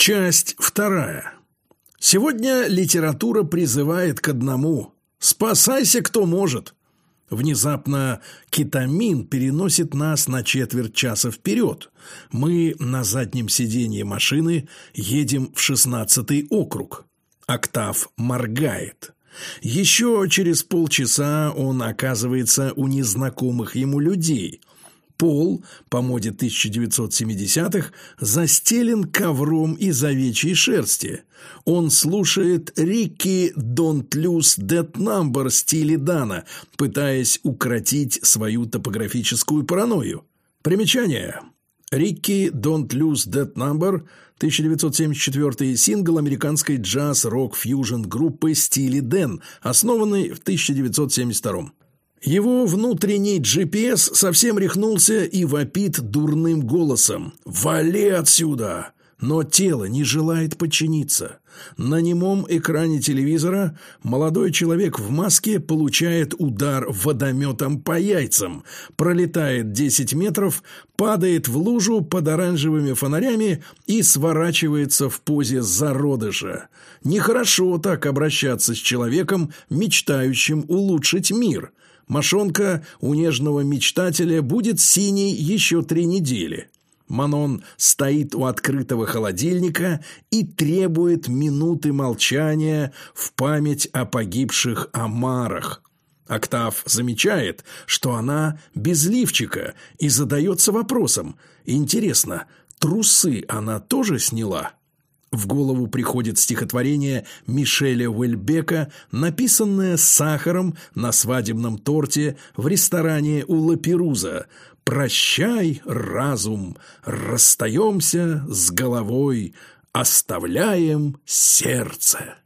Часть вторая. Сегодня литература призывает к одному «Спасайся, кто может». Внезапно кетамин переносит нас на четверть часа вперед. Мы на заднем сиденье машины едем в шестнадцатый округ. Октав моргает. Еще через полчаса он оказывается у незнакомых ему людей. Пол, по моде 1970-х, застелен ковром из овечьей шерсти. Он слушает «Рикки Don't Lose That Number» стиле Дана, пытаясь укротить свою топографическую паранойю. Примечание. «Рикки Don't Lose That Number» 1974 сингл американской джаз-рок-фьюжн группы «Стили Дэн», основанный в 1972 его внутренний GPS совсем рехнулся и вопит дурным голосом «Вали отсюда!» Но тело не желает подчиниться. На немом экране телевизора молодой человек в маске получает удар водометом по яйцам, пролетает 10 метров, падает в лужу под оранжевыми фонарями и сворачивается в позе зародыша. Нехорошо так обращаться с человеком, мечтающим улучшить мир. Мошонка у нежного мечтателя будет синей еще три недели. Манон стоит у открытого холодильника и требует минуты молчания в память о погибших омарах. Октав замечает, что она без лифчика и задается вопросом «Интересно, трусы она тоже сняла?» В голову приходит стихотворение Мишеля Уэльбека, написанное сахаром на свадебном торте в ресторане у Лаперуза. «Прощай, разум, расстаемся с головой, оставляем сердце».